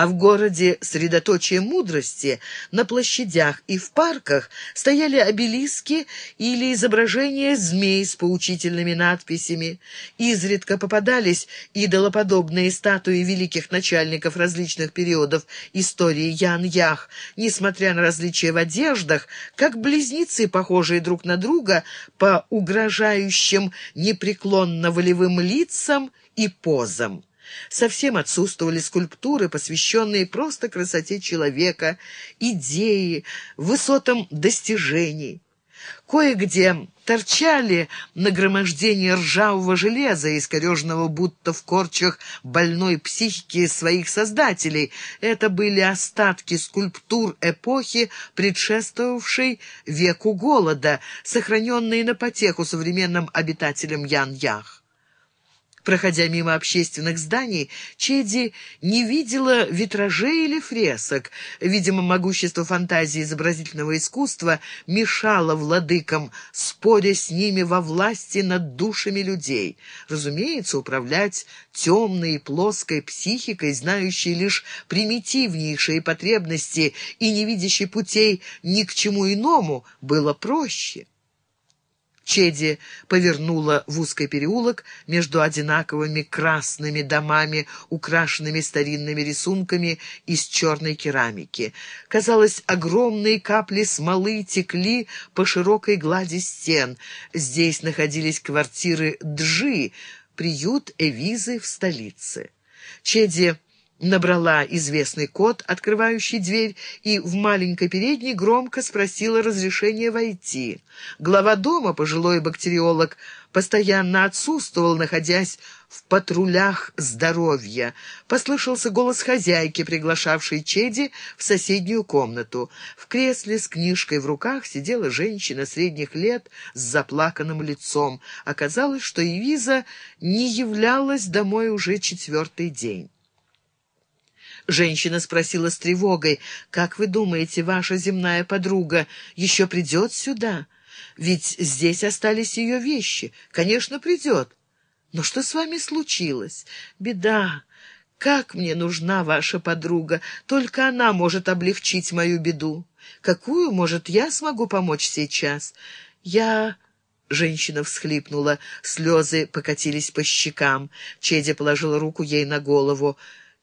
а в городе средоточие мудрости на площадях и в парках стояли обелиски или изображения змей с поучительными надписями. Изредка попадались идолоподобные статуи великих начальников различных периодов истории Ян-Ях, несмотря на различия в одеждах, как близнецы, похожие друг на друга по угрожающим непреклонно волевым лицам и позам. Совсем отсутствовали скульптуры, посвященные просто красоте человека, идеи, высотам достижений. Кое-где торчали нагромождения ржавого железа, искореженного будто в корчах больной психики своих создателей. Это были остатки скульптур эпохи, предшествовавшей веку голода, сохраненные на потеху современным обитателям Ян-Ях. Проходя мимо общественных зданий, Чеди не видела витражей или фресок. Видимо, могущество фантазии изобразительного искусства мешало владыкам, споря с ними во власти над душами людей. Разумеется, управлять темной и плоской психикой, знающей лишь примитивнейшие потребности и не видящей путей ни к чему иному, было проще. Чеди повернула в узкий переулок между одинаковыми красными домами, украшенными старинными рисунками из черной керамики. Казалось, огромные капли смолы текли по широкой глади стен. Здесь находились квартиры Джи, приют Эвизы в столице. Чеди набрала известный код, открывающий дверь, и в маленькой передней громко спросила разрешения войти. Глава дома, пожилой бактериолог, постоянно отсутствовал, находясь в патрулях здоровья. Послышался голос хозяйки, приглашавшей Чеди в соседнюю комнату. В кресле с книжкой в руках сидела женщина средних лет с заплаканным лицом. Оказалось, что Евиза не являлась домой уже четвертый день. Женщина спросила с тревогой, «Как вы думаете, ваша земная подруга еще придет сюда? Ведь здесь остались ее вещи. Конечно, придет. Но что с вами случилось? Беда. Как мне нужна ваша подруга? Только она может облегчить мою беду. Какую, может, я смогу помочь сейчас? Я...» Женщина всхлипнула, слезы покатились по щекам. Чедя положила руку ей на голову.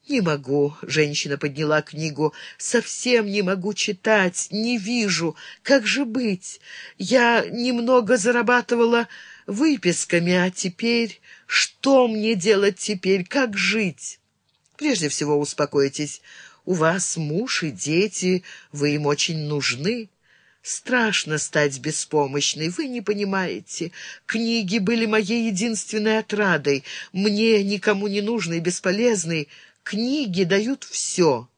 «Не могу», — женщина подняла книгу, — «совсем не могу читать, не вижу. Как же быть? Я немного зарабатывала выписками, а теперь... Что мне делать теперь? Как жить?» «Прежде всего успокойтесь. У вас муж и дети, вы им очень нужны». Страшно стать беспомощной, вы не понимаете. Книги были моей единственной отрадой, мне никому не нужной, бесполезной. Книги дают все.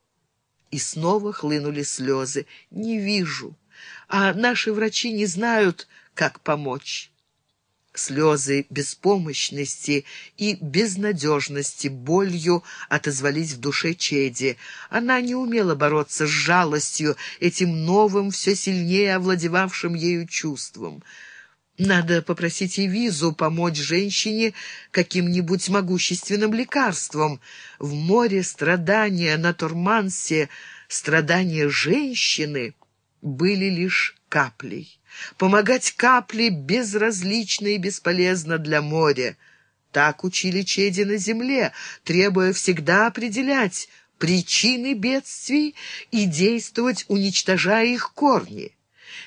И снова хлынули слезы. Не вижу. А наши врачи не знают, как помочь. Слезы беспомощности и безнадежности болью отозвались в душе Чеди. Она не умела бороться с жалостью, этим новым, все сильнее овладевавшим ею чувством. Надо попросить и визу помочь женщине каким-нибудь могущественным лекарством. В море страдания на Турмансе, страдания женщины были лишь каплей. Помогать капле безразлично и бесполезно для моря. Так учили Чеди на земле, требуя всегда определять причины бедствий и действовать, уничтожая их корни.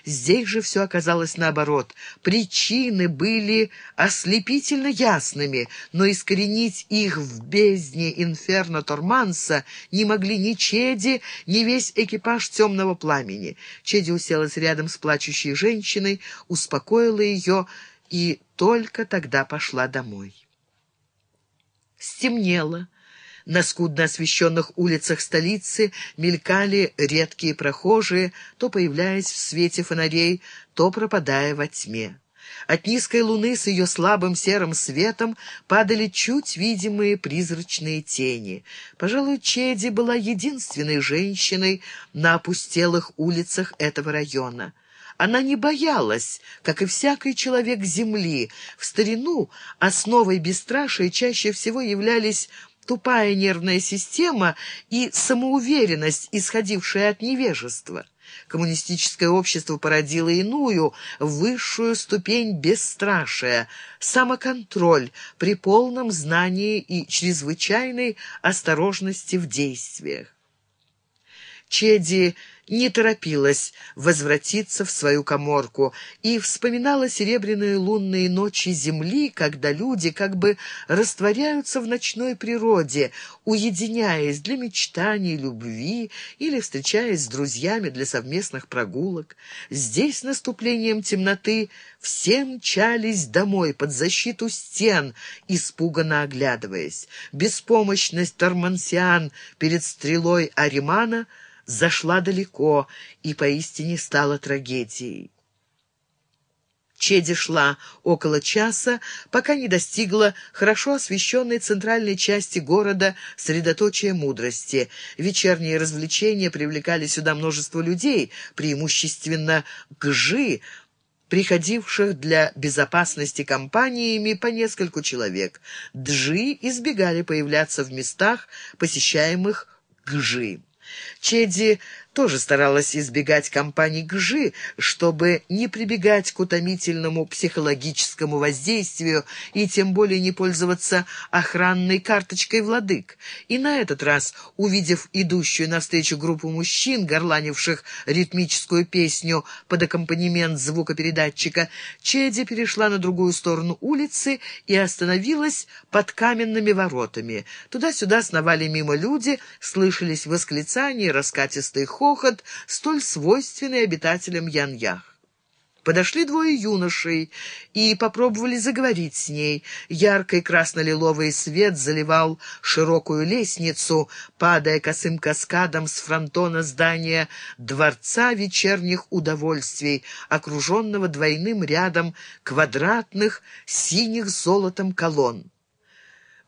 Здесь же все оказалось наоборот. Причины были ослепительно ясными, но искоренить их в бездне инферно Торманса не могли ни Чеди, ни весь экипаж темного пламени. Чеди уселась рядом с плачущей женщиной, успокоила ее и только тогда пошла домой. Стемнело. На скудно освещенных улицах столицы мелькали редкие прохожие, то появляясь в свете фонарей, то пропадая во тьме. От низкой луны с ее слабым серым светом падали чуть видимые призрачные тени. Пожалуй, Чеди была единственной женщиной на опустелых улицах этого района. Она не боялась, как и всякий человек земли. В старину основой бесстрашия чаще всего являлись тупая нервная система и самоуверенность, исходившая от невежества. Коммунистическое общество породило иную, высшую ступень бесстрашия, самоконтроль при полном знании и чрезвычайной осторожности в действиях. Чеди не торопилась возвратиться в свою коморку и вспоминала серебряные лунные ночи земли, когда люди как бы растворяются в ночной природе, уединяясь для мечтаний, любви или встречаясь с друзьями для совместных прогулок. Здесь наступлением темноты все мчались домой под защиту стен, испуганно оглядываясь. Беспомощность Тормансиан перед стрелой Аримана — зашла далеко и поистине стала трагедией. Чеди шла около часа, пока не достигла хорошо освещенной центральной части города средоточия мудрости. Вечерние развлечения привлекали сюда множество людей, преимущественно гжи, приходивших для безопасности компаниями по нескольку человек. Джи избегали появляться в местах, посещаемых гжи. Чеди тоже старалась избегать компаний Гжи, чтобы не прибегать к утомительному психологическому воздействию и тем более не пользоваться охранной карточкой владык. И на этот раз, увидев идущую навстречу группу мужчин, горланивших ритмическую песню под аккомпанемент звукопередатчика, Чеди перешла на другую сторону улицы и остановилась под каменными воротами. Туда-сюда сновали мимо люди, слышались восклицания, раскатистый ход, хохот, столь свойственный обитателям Яньях. Подошли двое юношей и попробовали заговорить с ней. Яркий красно-лиловый свет заливал широкую лестницу, падая косым каскадом с фронтона здания Дворца вечерних удовольствий, окруженного двойным рядом квадратных синих золотом колонн.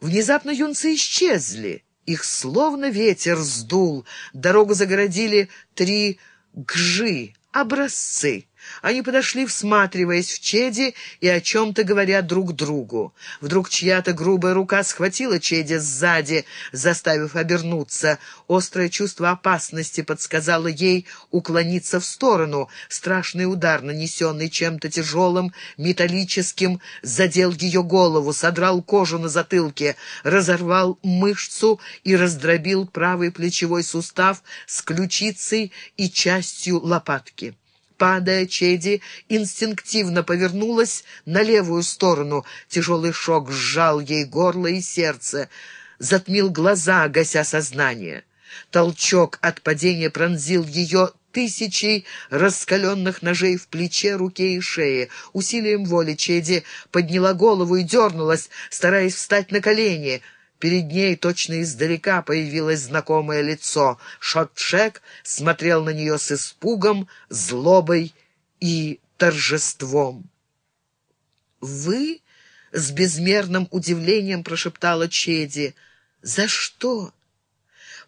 Внезапно юнцы исчезли. Их словно ветер сдул. Дорогу загородили три гжи, образцы. Они подошли, всматриваясь в Чеди и о чем-то говоря друг другу. Вдруг чья-то грубая рука схватила Чеди сзади, заставив обернуться. Острое чувство опасности подсказало ей уклониться в сторону. Страшный удар, нанесенный чем-то тяжелым, металлическим, задел ее голову, содрал кожу на затылке, разорвал мышцу и раздробил правый плечевой сустав с ключицей и частью лопатки. Падая, Чеди инстинктивно повернулась на левую сторону. Тяжелый шок сжал ей горло и сердце, затмил глаза, гася сознание. Толчок от падения пронзил ее тысячей раскаленных ножей в плече, руке и шее. Усилием воли Чеди подняла голову и дернулась, стараясь встать на колени — Перед ней точно издалека появилось знакомое лицо. Шотшек смотрел на нее с испугом, злобой и торжеством. «Вы?» — с безмерным удивлением прошептала Чеди. «За что?»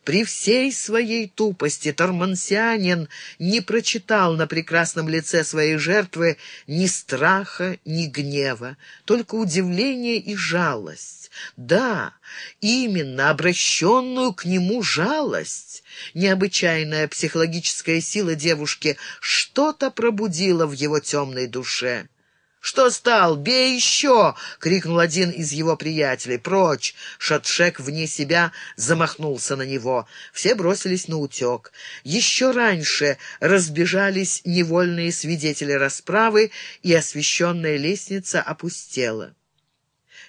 При всей своей тупости Тормансианин не прочитал на прекрасном лице своей жертвы ни страха, ни гнева, только удивление и жалость. Да, именно обращенную к нему жалость. Необычайная психологическая сила девушки что-то пробудила в его темной душе. «Что стал? Бей еще!» — крикнул один из его приятелей. «Прочь!» — Шатшек вне себя замахнулся на него. Все бросились на утек. Еще раньше разбежались невольные свидетели расправы, и освещенная лестница опустела.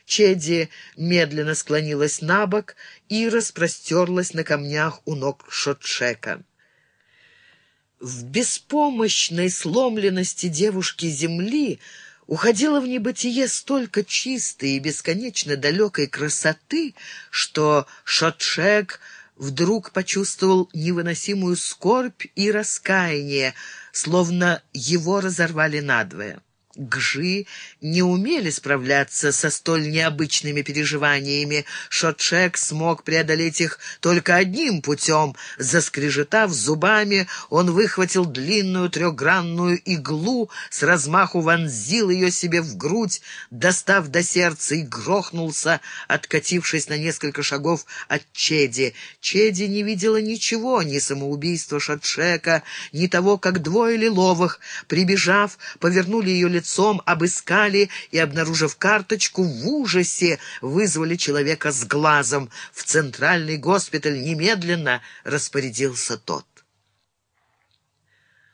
Чеди медленно склонилась на бок и распростерлась на камнях у ног Шотшека. В беспомощной сломленности девушки земли уходило в небытие столько чистой и бесконечно далекой красоты, что Шотшек вдруг почувствовал невыносимую скорбь и раскаяние, словно его разорвали надвое. Гжи не умели справляться со столь необычными переживаниями. Шотшек смог преодолеть их только одним путем. Заскрежетав зубами, он выхватил длинную трехгранную иглу, с размаху вонзил ее себе в грудь, достав до сердца и грохнулся, откатившись на несколько шагов от Чеди. Чеди не видела ничего, ни самоубийства Шотшека, ни того, как двое лиловых, прибежав, повернули ее лицо лицом, обыскали и, обнаружив карточку, в ужасе вызвали человека с глазом. В центральный госпиталь немедленно распорядился тот.